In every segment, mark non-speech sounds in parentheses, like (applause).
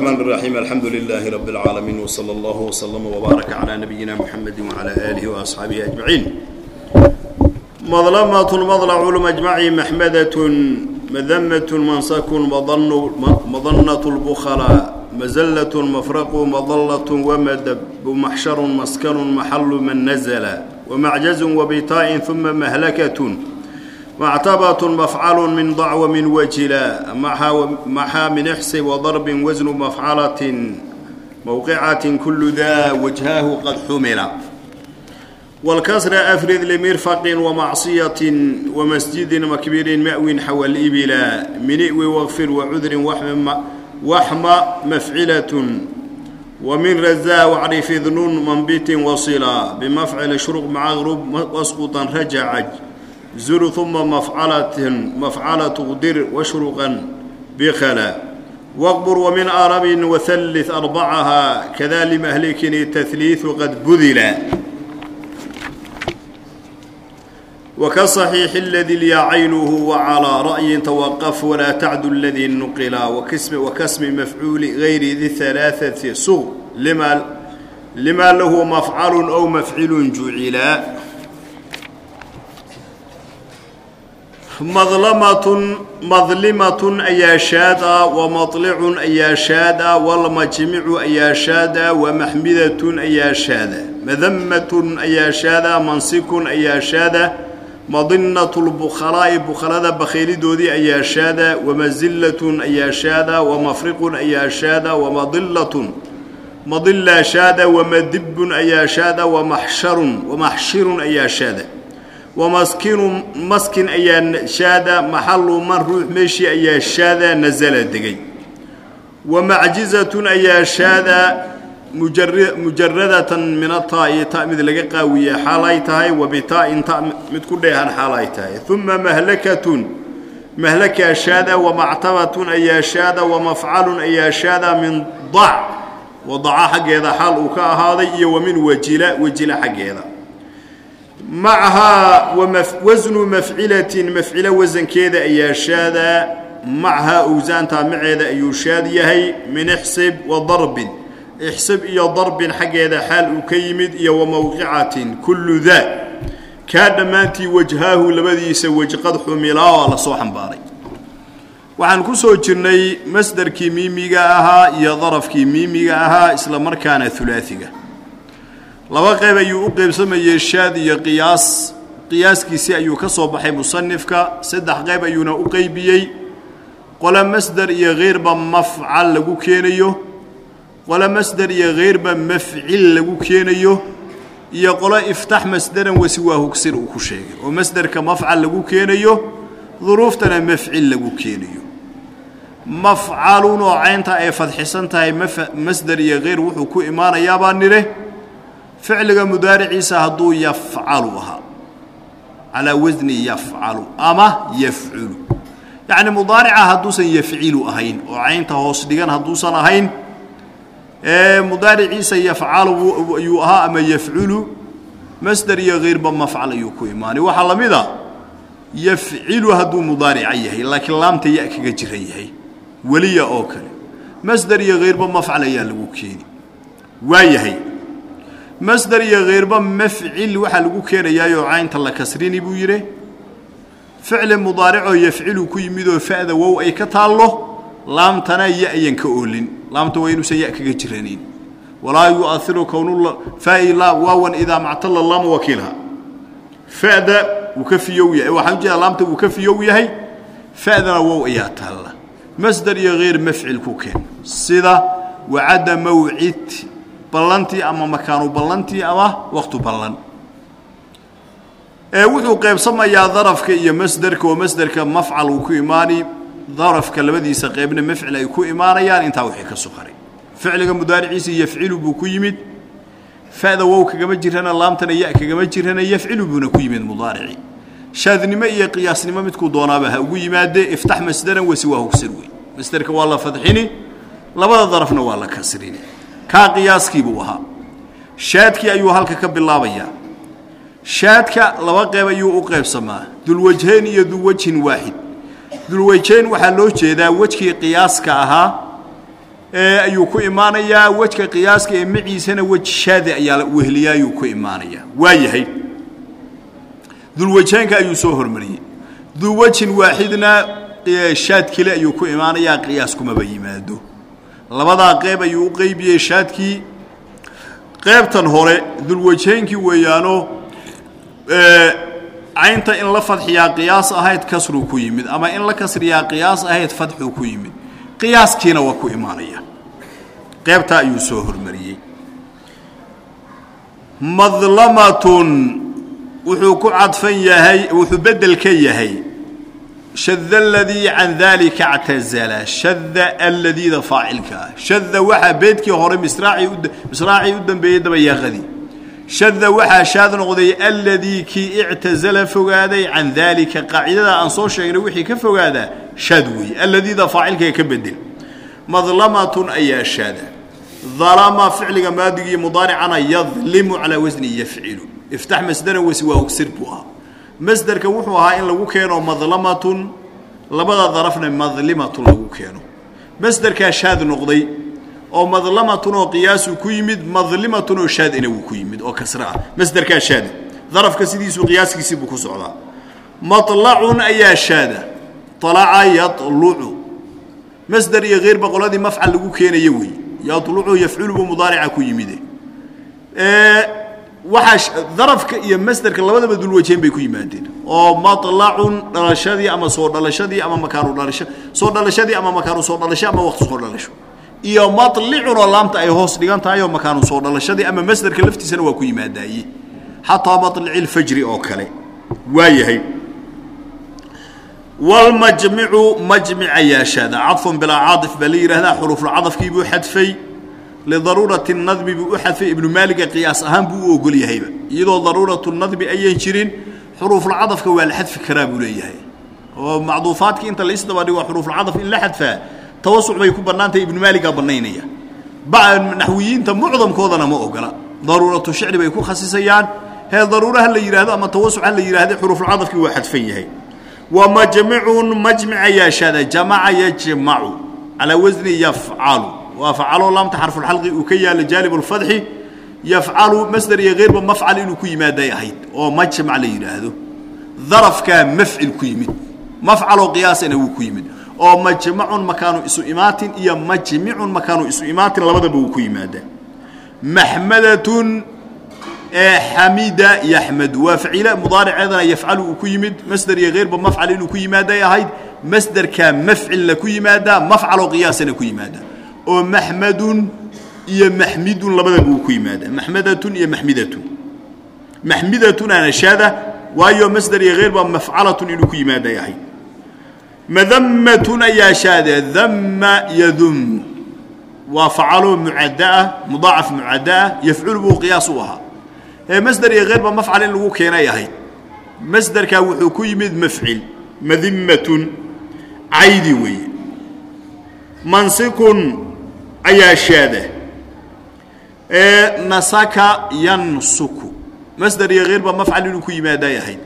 الرحمن الرحيم الحمد لله رب العالمين وصلى الله وسلم وبارك على نبينا محمد وعلى آله وأصحابه أجمعين مظلمة المضلع المجمع محمدة مذمة منسك مظن مظنة البخلاء مزلة مفرق مظلة ومدب محشر مسكن محل من نزل ومعجز وبتاء ثم مهلكة معتبة مفعل من ضع ومن وجلا محا من احسب وضرب وزن مفعلة موقعة كل ذا وجهاه قد حمل والكسر أفرد لمرفق ومعصية ومسجد مكبير مأو حوى الإبلا منئو واغفر وعذر وحم, وحم مفعلة ومن رزا وعرف ذنون منبت وصلا بمفعل شرق مع غرب واسقطا رجع زر ثم مفعلة مفعلة قدر وشرقا بخلا واقبر ومن أرب وثلث أربعها كذا لمهلك التثليث قد بذل وكالصحيح الذي لي عينه وعلى رأي توقف ولا تعد الذي نقلا وكسم وكسم مفعول غير ذي الثلاثة صغ لما لما له مفعل أو madlamatun madlimatun ayaa shaada wamaطlicun ayaa shaada walmajmicu ayaa shaada wamaxmidatun ayaa shaada madamatun ayaa shaada mansikun ayaa shaada madinatu lbukhalaa'i bukhalada bakheelidoodii ayaa shaada wamasillatun ayaa shaada wamafriqun ayaa shaada wamadilatun madila shaada wamadibun ayaa shaada wamaxsharun wamaxshirun ayaa shaada wamaskinu maskin ayaa shaada maxalu man ruux meeshii ayaa shaada nasala degay. Wamacjizatun ayaa shaada mujaradatan min ataa'i ta mid laga qaawiye xaalay tahay wabitaa'in ta mid ku dheehan xaalay tahay. Uma mahlakatun mahlakaa shaada wamactabatun ayaa shaada wamafcalun ayaa shaada min dac. Wadaca xaggeeda xaal uu ka ahaaday iyo wamin wajila wajila xaggeeda macahaa wasnu mafcilatin mafcilo wasankeeda ayaa shaadaa macahaa owsaantaa maceeda ayuu shaad yahay min ixsib wa darbin. Ixsib iyo darbin xaggeeda xaal uu ka yimid iyo wa mowqicatin kullu daa kaa dhammaantii wajhaahu labadiisa wejqad xumilaa oo la soo xambaaray. Waxaan ku soo jirnay masdarkii miimiga ahaa iyo darafkii miimiga ahaa isla markaana hulaaiga laba qayb ayuu u qeybsamayey shaad iyo qiyaas. Qiyaaskiisii ayuu ka soo baxay musanifka saddex qayb ayuuna u qeybiyey qole masder iyo heyrba mafcal lagu keenayo. Qole masder iyo heyrba mafcil lagu keenayo. Iyo qole iftax masderan wasi waa hugsir uu ku sheegay. Oo masderka mafcal lagu keenayo duruuftana mafcil lagu keenayo. Mafcalun oo caynta ay fadxisan tahay masder iyo heyr wuxuu ku imaanayaabaa nidhe ficliga mudaariciisa hadduu yafcalu ahaa. Calaa wasni yafcalu ama yafculu yacni mudaarica hadduusan yafcilu ahayn oo caynta hoos dhigan hadduusan ahayn mudaariciisa yafcalu ayuu ahaa ama yafculu masder iyo heyrba mafcal ayuu ku imaanay. Waxaa la a yafcilu hadduu mudaarica yahay laakiin laamta ya kaga jiran yahay weliya oo kale. Masder iyo heyrba mafcal ayaa lagu keeni waa yahay masder iyo heyrba mafcil waxaa lagu keenayaayoo caynta la kasrini buu yidhi. Ficli mudaaricoo yafcilu ku yimidoo fa'da wow ay ka taallo laamtana ya ayan ka oolin. Laamta waa inuusan ya kaga jiranayn walaa yu'airu kownula faai waawan idaa mactalla laama wakiilha. Fa'da wuu ka fiyow yahay. Waxaan u jeedaa laamta wuu ka fiyow yahay fa'dana wow ayaa taalla. Masder iyo heyr mafcil ku keen. Sida wacadda mawcid ballantii ama makaanu ballantii ama waktu ballan. Ee wuxuu qaybsamayaa darafka iyo masderka oo masderka mafcal uu ku imaani. Darafka labadiisa qeybna mafcil ay ku imaanayaan intaa wixii ka suqaray ficliga mudaariciisa yafcilu buu ku yimid. Fa'da wow kagama jirana laamtana ya kagama jirana yafcilu buuna ku yimid mudaarici. Shaadnimo iyo qiyaasnimo midkuu doonaaba ha ugu yimaadee iftax masderan wasi waa hugsir wey masderka waa la fadxini labada darafna waa la kasrini kaa qiyaaskii buu ahaa. Shaadkii ayuu halka ka bilaabayaa shaadka laba qeyb ayuu u qaybsamaa. Dulwajhayn iyo dulwajhin waaxid dulwajhayn waxaa loo jeedaa wejkii qiyaaska ahaa ayuu ku imaanayaa. Wejka qiyaaska ee maciisana wej shaadi ayaa wehliya ayuu ku imaanayaa. Waa yahay. Dulwajeenka ayuu soo hormariyey. Duwajin waaxidna shaad kale ayuu ku imaanayaa qiyaas kumaba yimaado labadaa qeyb ayuu u qeybiyey shaadkii. Qeybtan hore dulwajeynkii weeyaano caynta in la fadxiyaa qiyaas ahayd kasruu ku yimid ama in la kasriyaa qiyaas ahayd fadxuu ku yimid. Qiyaaskiina waa ku imaanaya. Qeybtaa ayuu soo hormariyey. Madlamatun wuxuu ku cadfan yahay wuxuu bedel ka yahay shada aladii can daalika اctazala shada aladiida faacilka ah waxaa beedkii hore misraacii u dambeeyey dabayaaqadii shada waxaa shaad noqday aladii kii ictazala fogaaday can daalika qaacidada aan soo sheegnay wixii ka fogaadaa shaad weeye aladiida faacilkae ka bedel madlamatun ayaa shaada dalama ficliga maadigii mudaaricana yadlimu calaa wasni yafcilu iftax masdaran wasi waa ogsir buu ahaa masderka wuxuu ahaa in lagu keeno madlamatun labada darafna madlimatun lagu keeno. Masderkaa shaad noqday oo madlamatun oo qiyaasu ku yimid madlimatun oo shaadina wuu ku yimid oo kasre ah. Masderkaa shaada darafka sidiisuu qiyaaskiisii buu ku socdaa. Malacun ayaa shaada alaca yalucu masder iyo keyrba qoladii mafcal lagu keenayo wey. Yalucu yafculu buu mudaarica ku yimide waxaa darafka iyo masderka labadaba dulwajeen bay ku yimaadeen. Oo malacun dhalashadii ama soo dhalashadii ama makaanu dhalasho soo dhalashadii ama makaanu soo dhalasho ama waqti soo dhalasho. Iyo malicun oo laamta ay hoos dhigan tahay oo makaanu soo dhalashadii ama masderka laftiisana waa ku yimaadaaye. Xataa maطlici اlfajri oo kale waa yahay. Wlmajmicu majmic ayaa shaada cadfun bilaa caaif baa la yidhaahdaa xurufulcadafkii buu xadfay lidaruurati nadmi buu u xadfay ibnu maaliga qiyaas ahaan buu u ogol yahayba. Iyadoo daruuratu nadmi ayan jirin xuruufulcadafka waa la xadfi karaa buu leeyahay. Oo macduufaadkii inta laisdaba dhigo xuruufulcadaf in la xadfaa tawasuc bay ku bannaantahay ibnu maaligaa bannaynaya. Naxwiyiinta mucdamkoodana ma ogola. Daruuratu shicri bay ku khasisayaan. Hee daruura ha la yidhahdo ama tawasuc ha la yidhahda xuruufulcadafkii waa xadfan yahay. Wa majmicun majmic ayaa shaada jamaca yajmacu calaa wasni yafcalu waa facalo laamta xarfulxalqi uu ka yaalla jaalib اlfadxi yafcalu masder iyo keyrba mafcal inuu ku yimaaday ahayd oo majmac la yidhaahdo darafkaa mafcil ku yimid mafcaloo qiyaasana wuu ku yimid oo majmacun makaanu isu imaatin iyo majmicun makaanu isu imaatin labadaba wuu ku yimaadaa maxmadatun xamida yaxmadu waa faciila mudaariceedana yafcalu uu ku yimid masder iyo keyrba mafcal inuu ku yimaaday ahayd masderkaa mafcilna ku yimaadaa mafcaloo qiyaasana ku yimaadaa أو محمد يا محمد لبدا بوكي مادة محمدة يا محمدة. محمدة أنا شادة وأي مصدر غير مفعلة لكي مادة يا حي مذمة يا شادة ذم يذم. وفعل معداء مضاعف معداء يفعل قياسها. هي مصدر غير مفعل لكي يا حي مصدر كوكي مد مفعل. مذمة. عيدي وي. Ayaa shaada nasaka yansuku. Masder iyo keyrba mafcal inuu ku yimaaday ahayd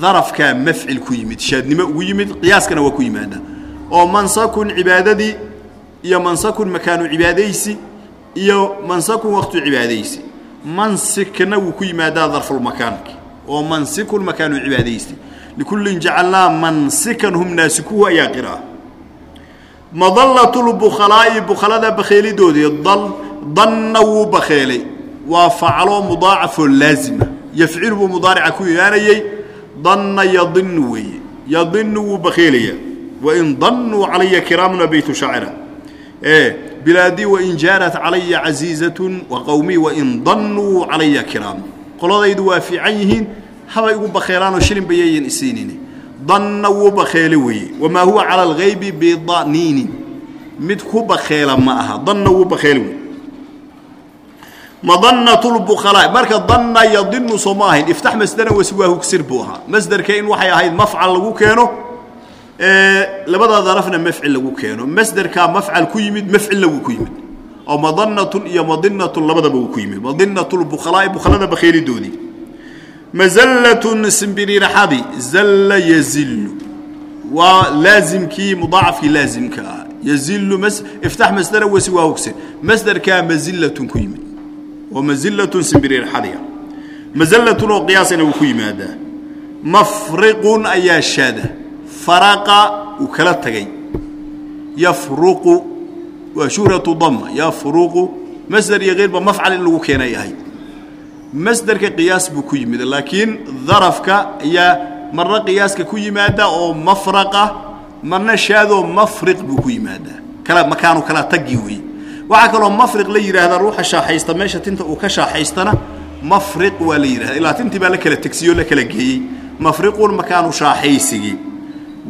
darafkaa mafcil ku yimid shaadnimo ugu yimid qiyaaskana waa ku yimaadaa oo mansakun cibaadadii iyo mansakun makaanu cibaadaysi iyo mansakun waqtu cibaadaysi. Mansikna wuu ku yimaadaa darfulmakaanki oo mansikun makaanu cibaadaysi. Likullin jacalnaa mansikan hum naasikuhu ayaa qira'a madalatulbukhalaa'i bukhalada bakheelidoodii danna wuu bakheelay. Waa faclo mudaacafoo laazima. Yafcilu buu mudaarica ku imaanayey danna yadinu weeye. Yadinu wuu bakheelayaa wain danuu calaya kiraamuna beytu shaacira. E bilaadii wain jaarat calaya casiizatun wa qowmii wain danuu calaya kiraam. Qoladaydu waa fiican yihiin habay igu bakheelaanoo shilin bayayan isiinini danna wuu bakheele weeye. Wamaa huwa cala algaybi bidaniinin mid ku bakheela ma aha. Danna wuu bakheele weye madanatulbukhalaa marka danna yadinu soo ma ahayn. Iftax masdaran wasi waa hugsir buu ahaa. Masderka in waxay ahayd mafcal lagu keeno labada darafna mafcil lagu keeno. Masderkaa mafcal ku yimid mafcilna wuu ku yimid. Oo madanatun iyo madinatun labadaba wuu ku yimid. Madinatulbukhalaa'i bukhalada bakheelidoodii mazallatun simbiriiraxadi zalla yazillu waa laazimkii mudaacafkii laazimka ah yazilu mas iftax masdara wasi waa hogsin masdarkaa mazillatun ku yimid oo mazillatun simbiriirxadiya mazallatun oo qiyaasana wuu ku yimaadaa mafriqun ayaa shaada faraqa uu kala tegay yafruqu waa shuhratu dama yafruqu masder iyo keyrba mafcal in lagu keenay masderka qiyaas buu ku yimid laakiin darafka ayaa marna qiyaaska ku yimaada oo mafraqa marna shaadoo mafriq buu ku yimaadaa kala makaanu kala tagi weeye waxaa kaloo mafriq la yidhaahdaa ruuxa shaaxaysta meesha tinta uu ka shaaxaystana mafriq waa la yidhahda ilaa tintii baa la kala tegsiyo la kala geeyey. Mafriqun makaanu shaaxaysigii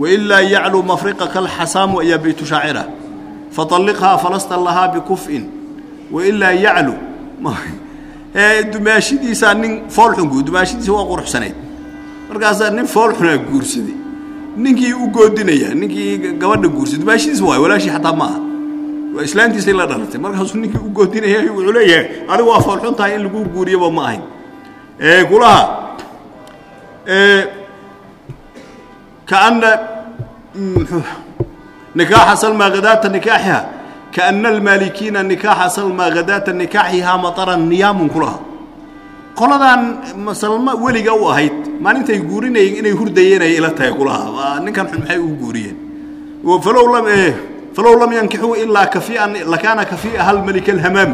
wailaa yaclu mafriqa kalxasaamu ayaa baytu shaacira. Faطalliqhaa falasta lahaa bikuf'in wailaa yaclu dumaashidiisaa nin foolxungu dumaashidiisa waa quruxsanayd. Markaasaa nin foolxunaa guursaday ninkii u goodinaya ninkii gabadha guursaday dumaashidiisa waay walaashii xataa ma aha waa islaantiisay la dhalatay. Markaasuu ninkii u goodinaya wuxuu leeyahay adigu waa foolxun tahay in lagu guuriyaba ma ahayn. Kulaha kaana nikaaxa salma hadaata nikaaxiha kaana almaalikiina nikaaxa salma hadaata nikaaxihaa mataran niyaamun kulaha qoladan salma weliga u ahayd maalintay guurinayeen inay hurdayeen ay ila tahay kulaha ninkan xun maxay ugu guuriyeen falow lam falow lam yankixuu ilaa kafian lakaana kafiiaha almalika alhamaam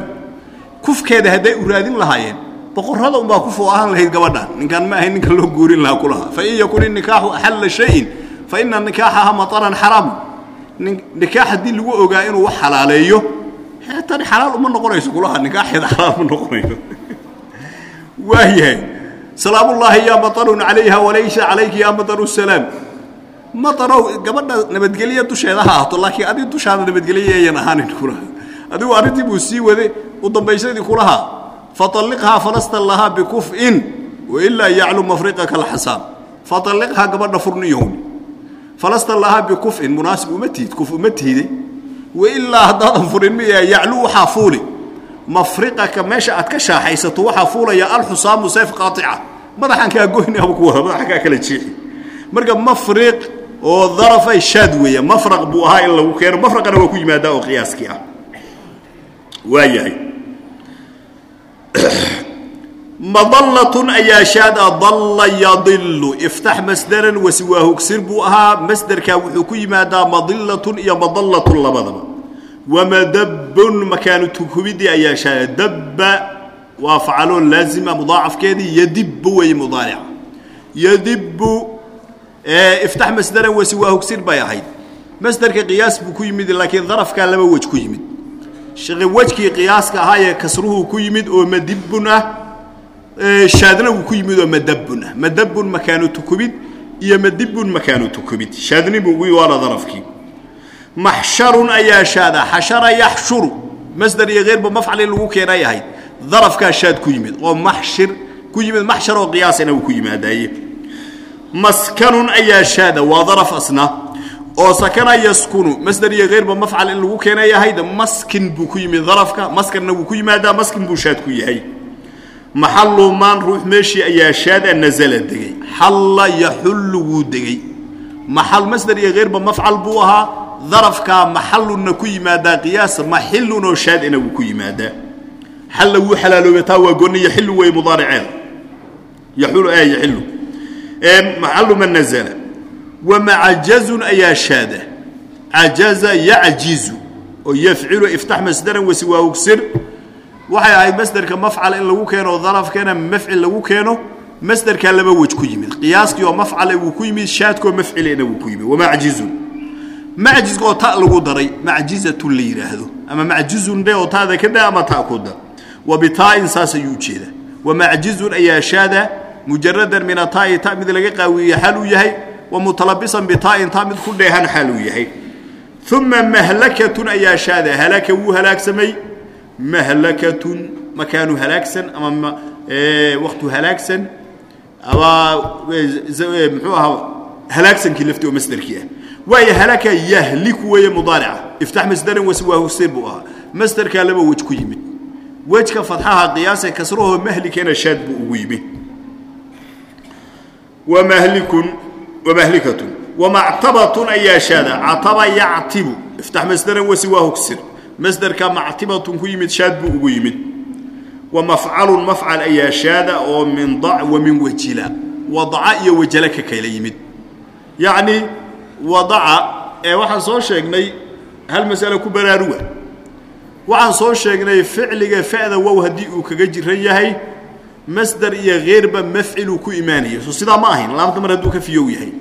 kufkeeda hadday u raadin lahaayeen boqorrada unbaa kufuu ahaan lahayd gabadhan ninkaan ma ahayn ninka loo guurin lahaa kulaha fain yakun inikaaxu axalla shayin fa ina nikaaxaha mataran xaraamu nikaax haddii lagu ogaa inuu wax xalaaleeyo tani xalaal uma noqonayso kulaha nikaaxeeda xalaal ma noqonayo. (laughs) Waayahay salaamullaahi yaa matarun calayha walaysa calayki yaa mataru salaam. Matarow gabadha nabadgelye dusheeda ha ahaato laakiin adig dushaada nabadgelye ayan ahaanin kulaha. Adigu arrintii buu sii wade u dambaysadii kulahaa faطalliqhaa falasta lahaa bikuf'in wailaa yaclu mafriqaka alxasaab faطalliqhaa gabadha furniyowni falasta lahaa bikuf'in munaasib uma tihid kuf uma tihiday wailaa haddaadan furin miya yaclu waxaa fuuli mafriqaka meesha aad ka shaaxaysato waxaa fuulaya alxusaamu sayf qaaطica madaxan kaa goynaaba ku wada kaa kala jeexi marka mafriq oo darafay shaad weeya mafraq buu ahaa in lagu keeno mafraqana waa ku yimaadaa oo qiyaaskii ah waa madallatun ayaa shaada dalla yadilu iftax masdaran wasiwaahugsir buu ahaa masderkaa wuxuu ku yimaadaa madillatun iyo madallatun labadaba wamadabun makaanu tukubidii ayaa shaada dabba waa facaloo laazima mudaacafkeedii yadibbu weeye mudaarica yadibbu iftax masdaran wasiwaahugsir bay ahayd masderka qiyaas buu ku yimid laakiin darafkaa laba wej ku yimid wejkii qiyaaska ahaa ee kasruhu ku yimid oo madibun ah shaadna wuu ku yimid oo madabun ah madabun makaanu tukubid iyo madibun makaanu tukubid. Shaadnibu waana darafkii. Maxsharun ayaa shaada. Xashara yaxshuru. Masder iyo keyrba mafcal in lagu keenay ahayd. Darafkaa shaad ku yimid oo maxshir ku yimid. Maxshar oo qiyaasana wuu ku yimaadaaye. Maskanun ayaa shaada. Waa daraf asna. Oo sakana yaskunu. Masder iyo keyrba mafcal in lagu keenay ahayd. Maskin buu ku yimid darafka. Maskanna wuu ku yimaadaa. Maskin buu shaad ku yahay maxallu maan ruux meeshii ayaa shaada nazala degey xalla yaxullu wuu degey maxal masder iyo keyrba mafcal buu ahaa. Darafkaa maxallunna ku yimaadaa qiyaas maxillun oo shaadina wuu ku yimaadaa. Xalla wuu xalaaloobay taa waa gooni yaxillu wey mudaariceeda yaxulu ee yaxillu. Maxallu man nazala. Wamacjazun ayaa shaada. Cajaza yacjizu oo yafcilu iftax masdaran wasiwaahugsir waxay ahayd masderka mafcal in lagu keeno darafkeena mafcil lagu keeno masderkaa laba wej ku yimid. Qiyaaskii oo mafcale wuu ku yimid shaadkoo mafcilena wuu ku yimid. Wamacjizun macjiz oo ta lagu daray macjizatun la yidhaahdo ama macjizun dhe oo taada ka da ama ta ku dar wa bitaain saas ayuu u jeedaa wamacjizun ayaa shaada mujaradan min ataa'i ta mid laga qaawiye xal uu yahay. Wa mutalabisan bitaain ta mid ku dheehan xal uu yahay. Uma mahlakatun ayaa shaada halaka wuu halaagsamay mahlakatun makaanu halaagsan ama waktu halaagsan ama muxuu ahaa halaagsankii lafti oo masderkii ah waayo halaka yahliku weeye mudaarica iftax masdaran wasiwaahusir buu ahaa masderkaa laba wej ku yimid wejka fadxaha qiyaase kasrahoo mahlikena shaad buu ugu yimid wamahlikun wamahlikatun wamactabatun ayaa shaada cataba yactibu iftax masdaran wasiwaahu ksir masderka mactibatun ku yimid shaad buu ugu yimid. Wa mafcalun mafcal ayaa shaada oo min dac wa min wajila. Wadaca iyo wajala ka kala yimid. Yacni wadaca ee waxaan soo sheegnay hal masale ku baraaruga. Waxaan soo sheegnay ficliga fa'da wow haddii uu kaga jiran yahay masder iyo keyrba mafciluu ku imaanayo so sidaa ma ahayn laamta mar hadduu ka fiyow yahay.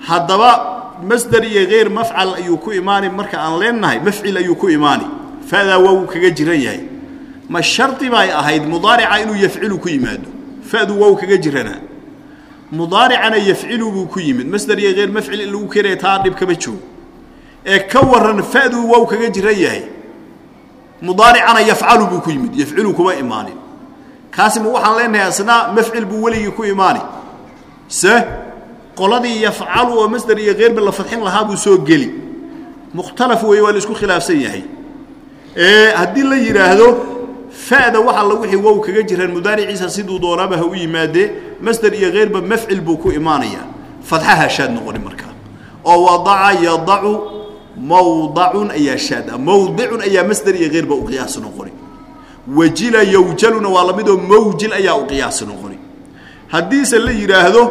Haddaba masder iyo keyr mafcal ayuu ku imaani marka aan leenahay mafcil ayuu ku imaani. Fa'daa wow kaga jiran yahay. Ma shardi bay ahayd mudaarica inuu yafcilu ku yimaado. Fa'du wow kaga jiranaa mudaaricana yafcilu buu ku yimid. Masder iyo keyr mafcil in lagu keenaya taa dhib kama joogo. Ee ka waran fa'duu wow kaga jiran yahay. Mudaaricana yafcalu buu ku yimid. Yafcilu kuma imaanin. Kaasi ma waxaan leenahay asna mafcil buu weligii ku imaani. Se qoladii yafcalu oo masder iyo keyrba la fadxin lahaa buu soo geli. Mukhtalaf weeye waa la isku khilaafsan yahay. Haddii la yidhaahdo fa'da wax alla wixii wow kaga jiraan mudaariciisa siduu doonaaba ha u yimaadee masder iyo keyrba mafcil buu ku imaanayaa fadxaha shaad noqoni markaa oo wadaca yadacu mawdacun ayaa shaad ah. Mawdicun ayaa masder iyo keyrba u qiyaas noqoni. Wajila yowjaluna waa la midoo mawjil ayaa u qiyaas noqoni. Haddiise la yidhaahdo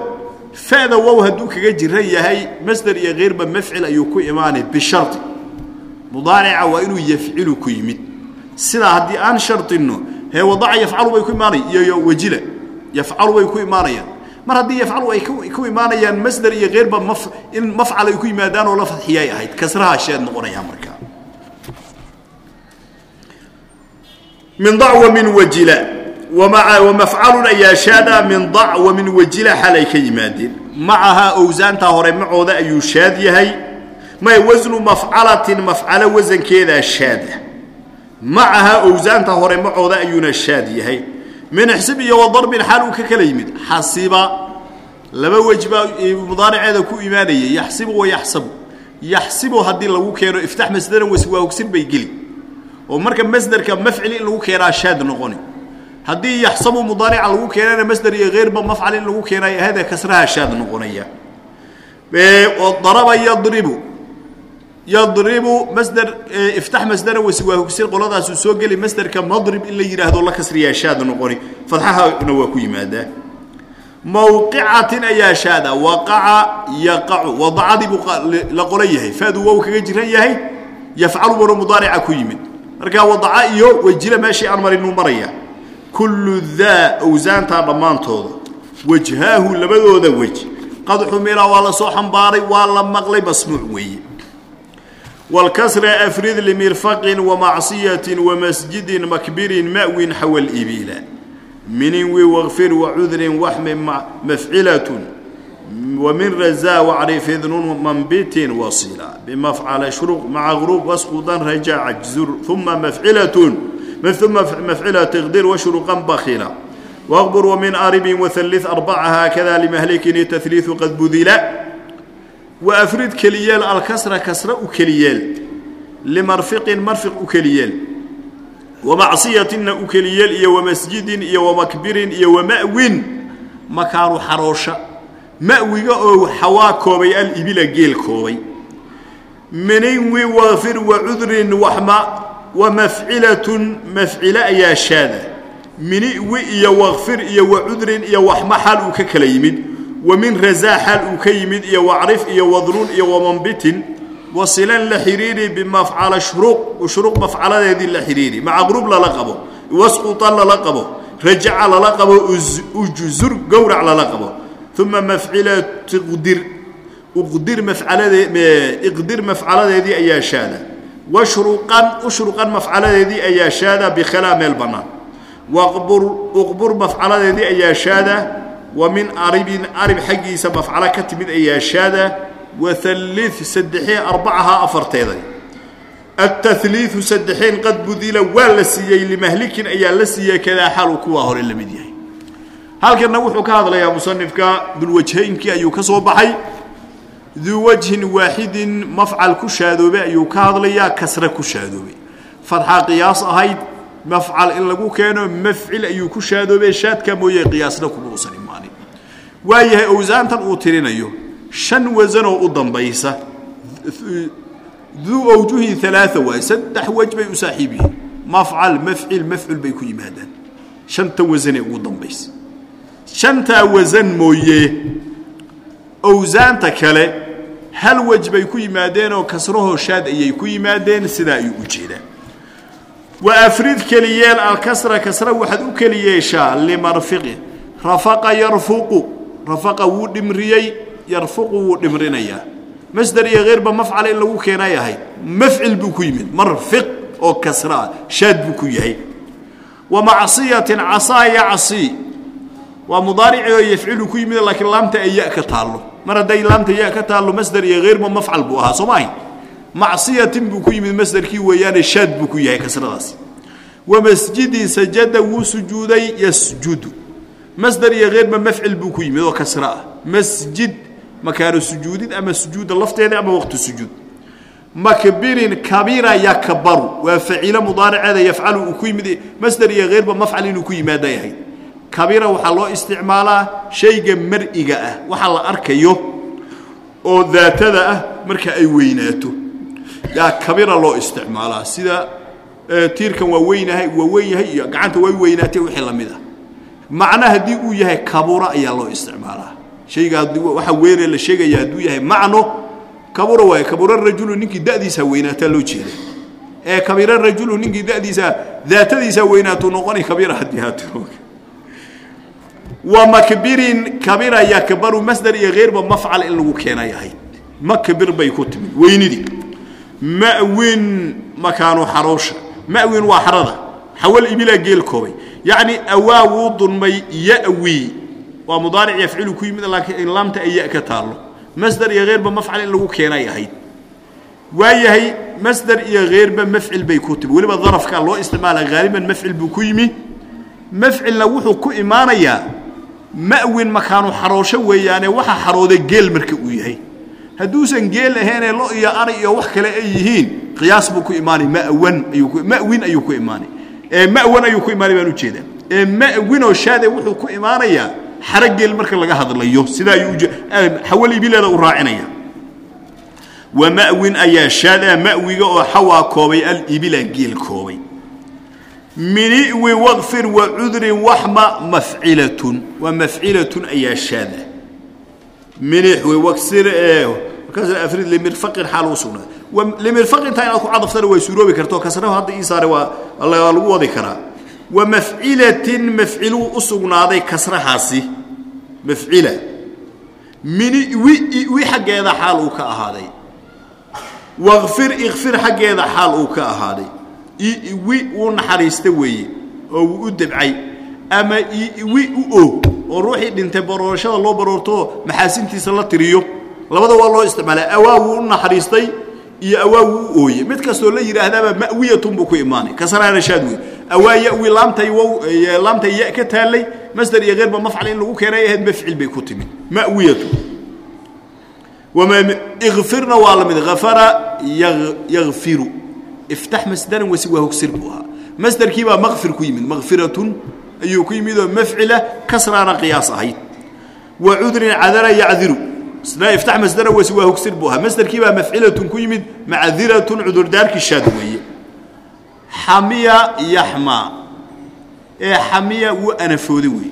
fa'da wow hadduu kaga jiran yahay masder iyo keyrba mafcil ayuu ku imaanay bishardi mudaarica waa inuu yafcilu ku yimid. Sidaa haddii aan shardinno hee wadaca yafcalu bay ku imaanay iyo wajila yafcalu bay ku imaanayaan. Mar haddii yafcalu ay ku imaanayaan masder iyo keyrba maf in mafcal ay ku yimaadaan oo la fadxiyay ahayd. Kasraha sheed noqonayaa markaa min dac wa min wajila wamafcalun ayaa shaada min dac wa wajila xal ka yimaadeen. Macahaa owsaantaa hore macooda ayuu shaad yahay. May wasnu mafcalatin mafcalo wasankeedaa shaada macahaa owsaanta hore macooda ayuuna shaad yahay. Min xsib iyo wadarbin xaal ka kala yimid. Xasiba laba wej baa ku imaanayay. Yaxsibu wa yaxsibu haddii lagu keeno iftax masdaran waswaahogsin bay geli. Oo marka masderka mafcil in lagu keenaa shaad noqoni haddii yaxsabu mudaarica lagu keenana masder iyo keyrba mafcal in lagu keenayo hada kasraha shaad noqonaya. Daraba yadribu. Yadribu masder iftax masdera waswaahogsin qoladaasuu soo geli masderka madrib in la yidhaahdo la kasriyaa shaad noqoni. Fadxahana waa ku yimaadaa mawqicatin ayaa shaada. Waqaca yaqacu. Wadacadii buu la qolan yahay. Fadu wow kaga jiran yahay. Yafcalu buna mudaarica ku yimid. Markaa wadaca iyo wejila meeshii aan marinuu maraya kullu daa awsaantaa dhammaantooda wajhaahu labadooda wej qad xumila waa la soo xambaaray waa la maqlay masmuuc weeye. Walkasra afrid limirfaqin wamacsiyatin wamasjidin makbirin ma'win xawal ibiila. Minin wi waqfir wacudrin waxmi mafcilatun. Wamin razaa wacrif idnun mambitin wasila. Bimafcala shruq maca gruub wasqudan rajaa cajzur uma mafcilatun uma mafcilat iqdir washruqan bakila waqbur wamin aribin wahalith arbaca haakada limahlikin tahliiثu qad budila waafrid keliyeel alkasra kasra u keliyeel limarfiqin marfiq u keliyeel wamacsiyatinna u keliyeel iyo wamasjidin iyo wamakbirin iyo wama'win makaanu xaroosha ma'wiga oo xawaa koobay alibila geel koobay minaywi wakfir wacudrin waxma wamafcilatun mafcilo ayaa shaada miniwi iyo wakfir iyo wacudrin iyo waxma xaal uu ka kala yimid. Wa min razaa xaal uu ka yimid iyo wacrif iyo wadrun iyo wamanbitin wasilan la xidhiiri bimafcala shruuq shruuq mafcaladeedii la xidhiiri maca grub lala qabo wasqutan lala qabo rajaca lala qabo ujzur gowrac lala qabo. Uma mafcilat iqdir uqdir mafcaladee iqdir mafcaladeedii ayaa shaada washruqan ushruqan mafcaladeedii ayaa shaada bikhalaa meel bannaan. Waqbur uqbur mafcaladeedii ayaa shaada wa min aribin arib xaggiisa mafcalo ka timid ayaa shaada wahalli saddexee arbacahaa afarteeda atahliiu saddexeen qad budila waa la siiyey limahlikin ayaa la siiyey kadaa xalu kuwaa hore la yahay. Halkanna wuxuu ka hadlayaa musanifka dulwajhaynkii ayuu ka soo baxay duu wajhin waaxidin mafcal ku shaadoobay ayuu ka hadlayaa kasre ku shaadoobay fadxa qiyaas ahayd mafcal in lagu keeno mafcil ayuu ku shaadoobay shaadka mooye qiyaasna kuma uusan imaanin waayahay owsaantan uu tirinayo shan wasanoo u dambaysa duu awjuhi alaaa waay saddex wej bay u saaxiib yihiin. Mafcal mafcil mafcul bay ku yimaadaan. Shanta wasanee ugu dambaysa. Shantaa wasan mooye owsaanta kale hal wej bay ku yimaadeenoo kasrahoo shaad ayay ku yimaadeen? Sidaa ayuu u jeedaan wa afrid keliyeel alkasra kasra waxaad u keli yeeshaa limarfiqi rafaqa yarfuqu rafaqa wuu dhimriyey yarfuqu wuu dhimrinayaa. Masder iyo keyrba mafcal in lagu keenay mafcil buu ku yimid. Marfiq oo kasra ah shaad buu ku yahay. Wa macsiyatin casaa yacsi waa mudaarici oo yafcilu ku yimid laakiin laamta ay ka taallo mar hadday laamta ya ka taallo masder iyo keyrba mafcal buu ahaa soo maahay macsiyatin buu ku yimid masderkii weeyaane shaad buu ku yahay kasradaasi wa masjidin sajada wuu sujuuday yasjudu. Masder iyo keyrba mafcil buu ku yimid oo kasra ah. Masjid makaano sujuudid ama sujuudda lafteeda ama waqtu sujuud makbirin kabira yakbaru. Waa faciilo mudaariceeda yafcalu uu ku yimid. Masder iyo keyrba mafcal inuu ku yimaada yahay kabira waxaa loo isticmaalaa shayga mar'iga ah waxa la arkayo oo daatada ah marka ay weynaato. Yaa kabira loo isticmaalaa sida tiirkan waa weynahay waa weyn yahay iyo gacanta way weynaatay wixii la mid ah. Macna haddii uu yahay kabura ayaa loo isticmaalaa. Shayga waxa weynee la sheegaya hadduu yahay macno kabura waaye kabura rajulu ninkii da'diisa weynaataa loo jeeda ee kabira rajulu ninkii da'diisa daatadiisa weynaatuu noqoni kabira haddii haatiro wa makbirin kabira yakbaru masder iyo keyrba mafcal in lagu keenay ahayd. Makbir bay ku timid weynidii ma'win makaanu xaroosha. Ma'win waa xarada. Xawal ibilaa geel koobay. Yacni awaa wuu dunmay ya'wi. Waa mudaaric yafcilu ku yimid laakiin laamta ay ya ka taallo. Masder iyo keyrba mafcal in lagu keenay ahayd. Waayahay masder iyo keyrba mafcil bay ku timi. Weliba darafka loo isticmaala haaliban mafcil buu ku yimi. Mafcilna wuxuu ku imaanayaa ma'win makaanu xaroosho weeyaane waxa xarooday geel marka uu yahay. Hadduusan geel ahaynee lo iyo ari iyo wax kale ay yihiin qiyaas buu ku imaanay mawan ayuu ma'win ayuu ku imaanay ma'wan ayuu ku imaanay baan u jeedaa ee ma'winoo shaade wuxuu ku imaanayaa xaro geel marka laga hadlayo sidaa ayuu xawal ibileeda u raacinaya wa ma'win ayaa shaada ma'wiga oo xawaa koobay alibila geel koobay miniwi waqfir wa cudrin waxma mafcilatun. Waa mafcilatun ayaa shaada. Minixwi waksir ee kasr afrid limirfaqin xaal u sugnaaday limirfaqintaa inaad ku cadaftana way suuroobi karto kasrahu hadda ii saare waa waa lagu wadi karaa. Wa mafcilatin mafciluu u sugnaaday kasrahaasi. Mafcila. Mini wi wi xaggeeda xaal uu ka ahaaday. Waqfir ikfir xaggeeda xaal uu ka ahaaday wi wuu naxariista weeye oo wuu u debcay ama wi u og oo ruuxii dhintay baroorashada loo baroortoo maxaasintiisa la tiriyo. Labada waa loo isticmaalaa awaa wuu u naxariistay iyo awaa wuu u ooye mid kastoo la yidhaahdaaba ma'wiyatun buu ku imaanay. Kasraana shaad wey awaa yawi laamtay ya ka taallay masder iyo keyrba mafcal in lagu keenay ahayd mafcil bay ku timid. Ma'wiyatu. Ikfirna waa la mid afara yakfiru iftax masdaran wasi waa hogsir buu ahaa masderkii baa makfir ku yimid makfiratun ayuu ku yimid oo mafcila kasraana qiyaas ahayd wa cudrin cadara yacdiru isna iftax masdaran wasi waa hogsir buu ahaa masderkii baa mafcilatun ku yimid macdiratun cudurdaarkii shaad weeye xamiya yaxmaa ee xamiya wuu anafooday wey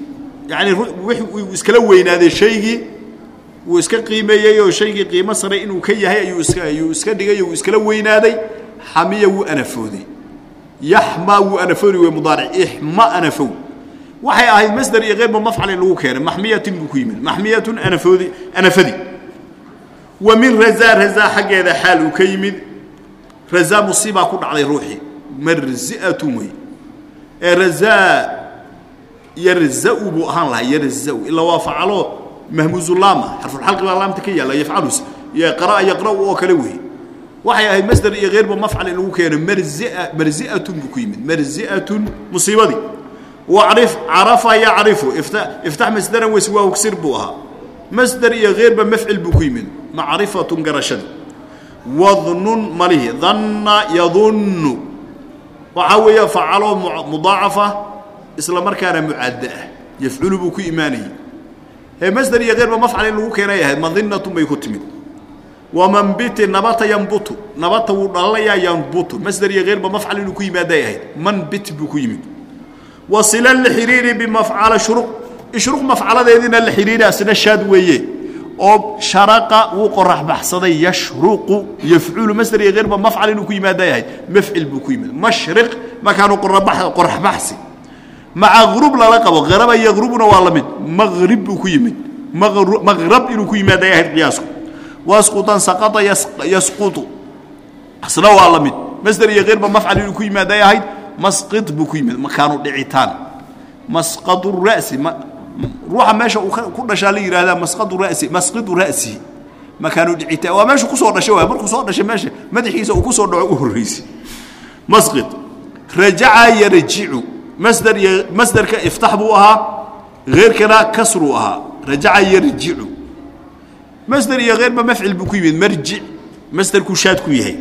yacni wuu iskala weynaaday shaygii wuu iska qiimeeyey oo shaygii qiimo sare inuu ka yahay ayuu iska ayuu iska dhigay wuu iskala weynaaday xamiya wuu anafooday. Yaxmaa wuu anafooday wey mudaaric ixma anafow. Waxay ahayd masder iyo keyrba mafcal in lagu keenay. Maxmiyatin buu ku yimid. Maxmiyatun anafoodi anafadi. Wa min razaa razaa xaggeeda xaal uu ka yimid. Razaa musiibaa ku dhacday ruuxii. Marzi'atun wey ee razaa yarzau buu ahaan lahaa yarzau. Ilaa waa facalo mahmuuzulaama xarfulxalqi baa laamta ka yaalla yafcalus qara'a yaqra'u oo kale weeye waxay ahayd masder iyo keyrba mafcal in lagu keeno marzia marzi'atun buu ku yimid. Marzi'atun musiibadii. Wacrif carafa yacrifu ifta iftax masdaran weys waa hogsir buu ahaa. Masder iyo keyrba mafcil buu ku yimid. Macrifatun garashadii. Wadnun malihi. Danna yadunnu. Waxaa weeye facalo mudaacafa isla markaana mucadda ah. Yafculu buu ku imaanayey ee masder iyo keyrba mafcal in lagu keenay ahayd madinatun bay ku timid wamanbiti nabata yanbutu nabata wuu dhalalayaa yanbutu masder iyo keyrba mafcal inuu ku yimaaday ahayd manbit buu ku yimid wasila lxiriiri bimafcala shuruq ishruq mafcaladeediina la xiriiri asna shaad weeye oo sharaqa wuu qorax baxsaday yashruqu yafculu masder iyo keyrba mafcal inuu ku yimaaday ahayd mafcil buu ku yimid mashriq makaanu qorax baxsi maca grub lala qabo haraba yagrubuna waa la mid maqrib buu ku yimid maqrab inuu ku yimaaday ahayd qiyaasku wasqutan saqata yasqutu asna waa la mid. Masder iyo keyrba mafcal inuu ku yimaaday ahayd masqid buu ku yimid makaanu dhicitaan. Masqadu ra'si ruuxa meesha uu ku dhashaa la yidhahdaa masqadu ra'si masqidu ra'sihi makaanu dhicitaan waa meeshu ku soo dhashay waay markuu soo dhashay meesha madaxiisa uu ku soo dhaco u horraysi masqid rajaca yarjicu. Masder masderka iftax buu ahaa heyrkana kasruu ahaa. Rajaca yarjicu masder iyo heyrba mafcil buu ku yimid marjic masderkuu shaad ku yahay.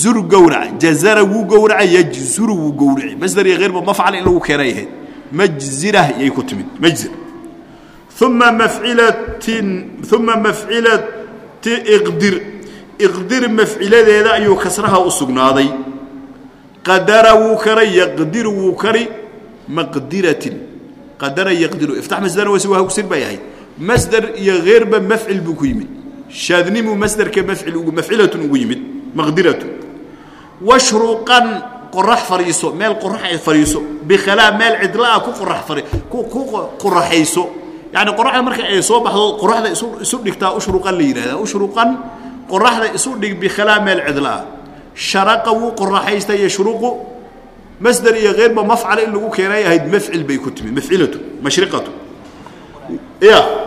Zur gowrac jazara wuu gowraca yajzuru wuu gowrici masder iyo heyrba mafcal in lagu keena yahayd majzira yay ku timid majzir. Uma mafcilatin uma mafcilati iqdir. Iqdir mafciladeeda ayuu kasraha u sugnaaday. Qadara wuu karay yaqdiru wuu kari maqdiratin. Qadara yaqdiru. Iftax masdar wasi waa hawgsir bay ahayd masder iyo heyrba mafcil buu ku yimid. Shaadnimu masderka mafcil mafcilatun ugu yimid maqdiratun. Washruqan qorax fariiso meel qorax ay fariiso bikhalaa meel cidlaa ku qorax ku qoraxayso yacni qoraxda marka ay soo baxdo qoraxda isu dhigtaa ushruqan la yidhahdaa. Ushruqan qoraxda isu dhig bikhalaa meel cidlaa sharaqa wuu qoraxaysta yashruqu masder iyo keyrba mafcala in lagu keenay ahayd mafcil bay ku timid mafcilatu mashriqatu. Ya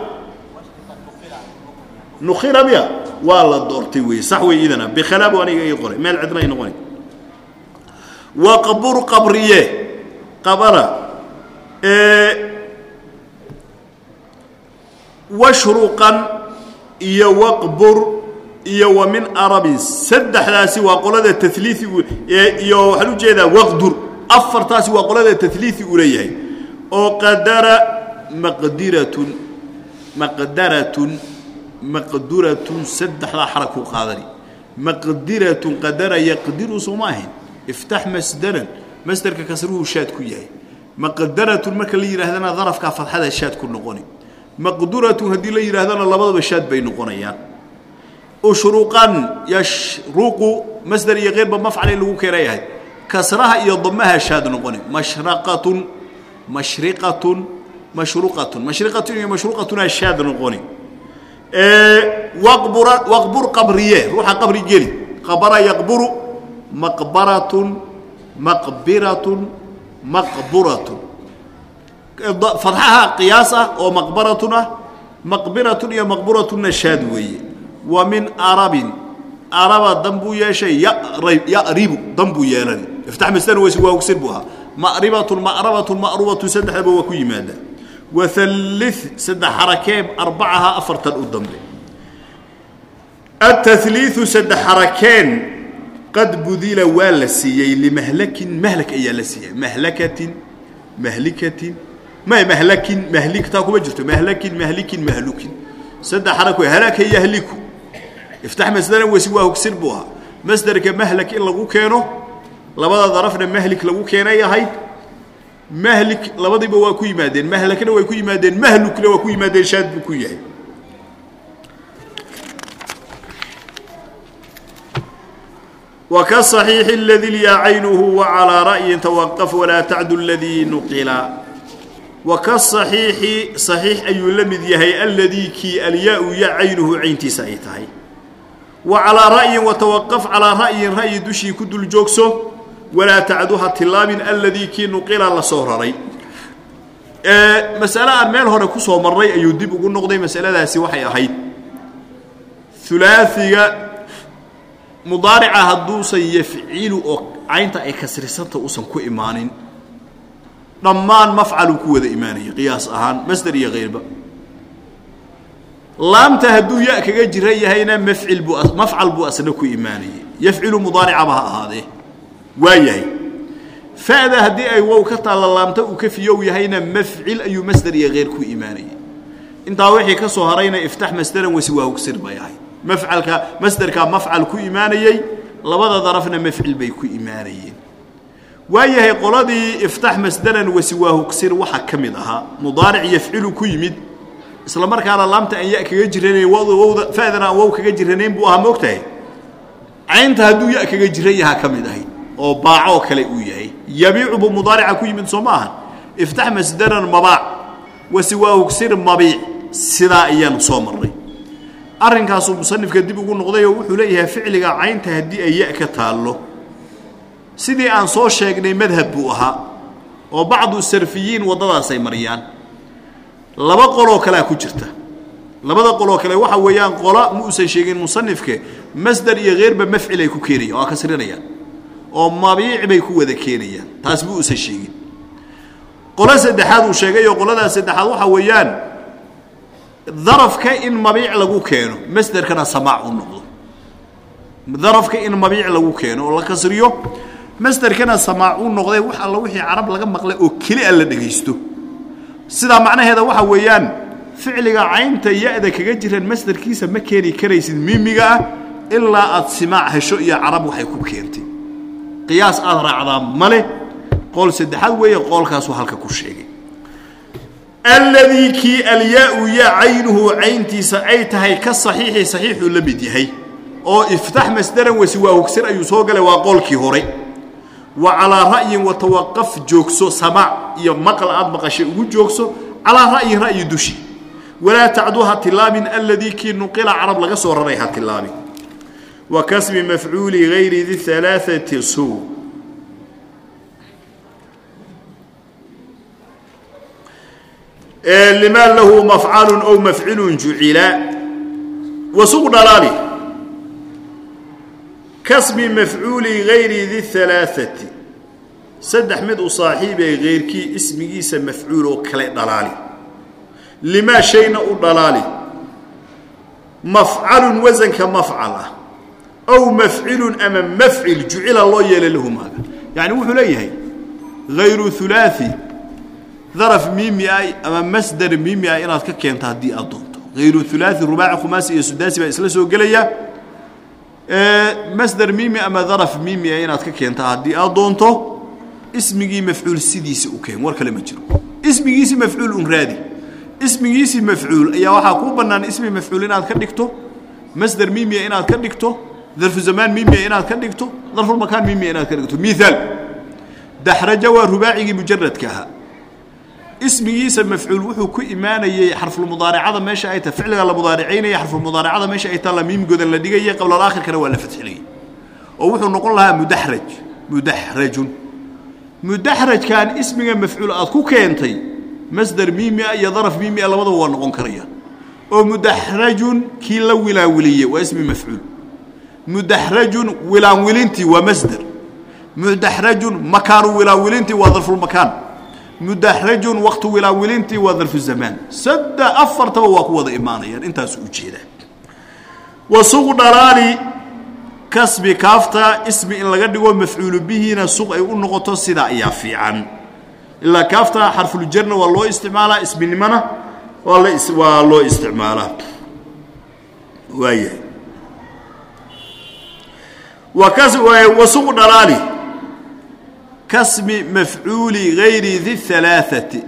nukhira miya waa la doortay wey sax wey idana bikhalaa buu aniga ii qoray meel cidla ay noqonay waqbur qabriye qabara washruqan iyo waqbur iyo wa min arabin saddexdaasi waa qolada taliii iyo waxaan u jeedaa waqdur afartaasi waa qolada taliii uu leeyahay oo qadara maqdiratun maqdaratun maqduratun saddexdaa xarag ku qaadani. Maqdiratun qadara yaqdiru sooma ahayn. Iftax masdaran masderka kasruhu shaad ku yahay. Maqdaratun marka la yidhaahdana darafkaa fadxada shaad ku noqoni. Maqduratun haddii la yidhaahdana labadaba shaad bay noqonayaan. Ushruqan yashruqu masder iyo keyrba mafcal in lagu keenay ahayd kasraha iyo damaha shaad noqoni. Mashraqatun mashriqatun mashruqatun. Mashriqatun iyo mashruqatuna shaad noqoni waqbur qabriye ruuxa qabri geli. Qabara yaqburu maqbaratun maqbiratun maqburatun. Fadxaha qiyaas ah oo maqbaratun ah maqbiratun iyo maqburatunna shaad weeye. Wa min arabin araba dan buu yeeshay yaribu dan buu yeelani. Iftax masdan weyse waa ugsir buu ahaa. Ma'ribatun ma'rabatun ma'rubatun saddexdaba waa ku yimaadaa wahalli saddex xarakee arbacaha afartan u dambe ataliiu saddex xarakeen qad budila waa la siiyey limahlakin mahlak ayaa la siiyey mahlakatin mahlikatin ma mahlakin mahlik taa kuma jirto mahlakin mahlikin mahlukin saddex xarako halaka yahliku iftax masdana wesi waa hogsir buu ahaa masderka mahlak in lagu keeno labada darafna mahlik lagu keenay ahayd mahlik labadiiba waa ku yimaadeen mahlakna way ku yimaadeen mahlukna waa ku yimaadeen shaad buu ku yahay وكالصحيح الذي ليا عينه وعلى رأي توقف ولا تعد الذي نقلا وكالصحيح صحيح أي لمد يهي الذي كي الياء يا عينه عينتي سايتهي وعلى رأي وتوقف على رأي رأي دشي walaa tacduha tilaabin alladii kii nuqila la soo raray. Masale aan meel hore ku soo ayuu dib ugu noqday masaladaasi waxay ahayd. Ulaaiga mudaarica hadduusan yafcilu oo caynta ay kasrisanta uusan ku imaanin dhammaan mafcalu ku wada imaanayay qiyaas ahaan masder iyo keyrba laamta hadduu ya kaga jira yahayna mafcil buu mafcal buu asna ku imaanayay yafcilu mudaaricaba ha ahaadee waa yahay. Fa'da haddii ay wow ka taalla laamta uu ka fiyow yahayna mafcil ayuu masder iyo keyr ku imaanayay. Intaa wixii ka soo harayna iftax masderan wasi waa hogsir bay ahayd. Mafcalka masderkaa mafcal ku imaanayey labada darafna mafcil bay ku imaanayeen. Waayahay qoladii iftax masdaran wasiwaahu ksir waxaa ka mid ahaa mudaaric yafcilu ku yimid. Isla markaana laamta aan ya kaga jiranayn wowda fa'dana aan wow kaga jiranayn buu ahaa moogtahay caynta hadduu ya kaga jiran yahaa ka mid ahay oo baacoo kale uu yahay. Yabiicu buu mudaarica ku yimid soo ma aha iftax masdaran mabaac wasiwaahu ksir mabiic sidaa ayaanu soo marnay. Arrinkaasuu musanifka dib ugu noqday oo wuxuu leeyahay ficliga caynta haddii ay ya ka taallo. Sidii aan soo sheegnay madhab buu ahaa oo bacdu sarfiyiin waddadaasay mariyaan. Laba qoloo kalea ku jirta. Labada qoloo kale waxa weeyaan qola ma uusan sheegin musanifke masder iyo heerba mafcil ay ku keenayaan oo kasrinayaan oo mabiic bay ku wada keenayaan. Taas ma uusan sheegin. Qolo saddexaad uu sheegay oo qoladaas saddexaad waxa weeyaan darafka in mabiic lagu keeno masderkana samaac u noqdo. Darafka in mabiic lagu keeno oo la kasriyo masderkana samaac u noqday wax alla wixii carab laga maqlay oo keli a la dhegaysto sidaa macnaheeda waxa weeyaan ficliga caynta ya-da kaga jiran masderkiisa ma keeni karaysid miimiga ah ilaa aad simaac hesho iyo carab waxay ku keentay qiyaas aad raacdaa male qool saddexaad weeye qoolkaasuu halka ku sheegay. Alladii kii alyaa-u ya caynuhu cayntiisa ay tahay ka saxiixi saxiixuu la mid yahay. Oo iftax masdaran wasiwaahugsir ayuu soo galay waa qoolkii hore. Wa calaa ra'yin watawaqaf joogso samaac iyo maqal aad maqashay ugu joogso calaa ra'yin ra'yi dushi. Walaa tacdu ha tilaabin alladii kii nuqila carab laga soo raray ha tilaabin wa kasbi mafcuuli gayri di alaaati suw limaa lahu mafcalu ow mafcilun jucila wasuq dhalaali kasbi mafcuuli gayri di alaaati saddex mid u saaxiibee keyrkii ismigiisa mafcuul oo kale dhalaali limaa shayna u dhalaali mafcalun wasanka mafcal ah ow mafcilun ama mafcil jucila loo yeelay lahu maaga yacni wuxuu leeyahay hayru hulaai daraf miimi ah ama masder miimi ah inaad ka keento haddii aad doonto hayru hulaai rubaaci khumaasi iyo sudaasi baa isla soo gelaya masder miimi ama daraf miimi ah inaad ka keenta haddii aad doonto ismigii mafcuul sidiisa u keen war kale ma jiro ismigiisi mafcuul un raadi ismigiisi mafcuul ayaa waxaa kuu bannaan ismi mafcuul inaad ka dhigto masder miimiya inaad ka dhigto darfu zamaan miimiya inaad ka dhigto darfulmakaan miimiya inaad ka dhigto. Miaal daxraja waa rubaacigii mujaradka ahaa. Ismigiisa mafcuul wuxuu ku imaanayey xarfulmudaaracada meesha ay tahay ficliga la mudaaricaynaya xarfulmudaaracada meesha ay taalla miimgoodan la dhigaya qablaalaakhirkana waa la fadxinayay oo wuxuu noqon lahaa mudaxraj mudaxrajun. Mudaxrajkan ismiga mafcuul aad ku keentay masder miimia iyo daraf miimia labadaba waa noqon karaya. Oo mudaxrajun kii la wilaawiliye waa ismi mafcuul mudaxrajun wilaanwilintii waa masder. Mudaxrajun makaanu wilaawilintii waa darfulmakaan mudaxrajun waktu wilaawilintii waa darfu zamaan. Sadda afartaba waa ku wada imaanayaan intaasu u jeedaa wasuq dhalaali kasbi kaafta ismi in laga dhigo mafcuulu bihiina suq ay u noqoto sidaa ayaa fiican. Ilaa kaafta xarfuljarna waa loo isticmaalaa la waa loo isticmaalaa. Waayahay wa kas wasuq dhalaali kasmi mafcuuli gayri di alaaati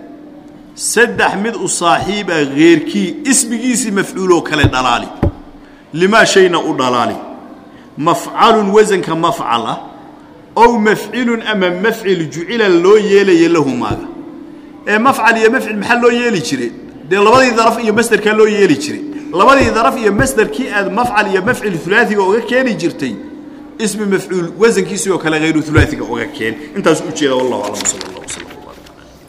saddex mid u saaxiiba heyrkii ismigiisii mafcuuloo kale dhalaali limaa shayna u dhalaali mafcalun wasanka mafcal ah ow mafcilun ama mafcil jucila loo yeelaya lahu maaga. Ee mafcal iyo mafcil maxaa loo yeeli jire dee labadii daraf iyo masderkaa loo yeeli jiray? Labadii daraf iyo masderkii aad mafcal iyo mafcil ulaaiga oga keeni jirtay ismi mafcuul wasankiisii oo kale hayru ulaaiga oga keen. Intaas ujeeda wallahu aclam sal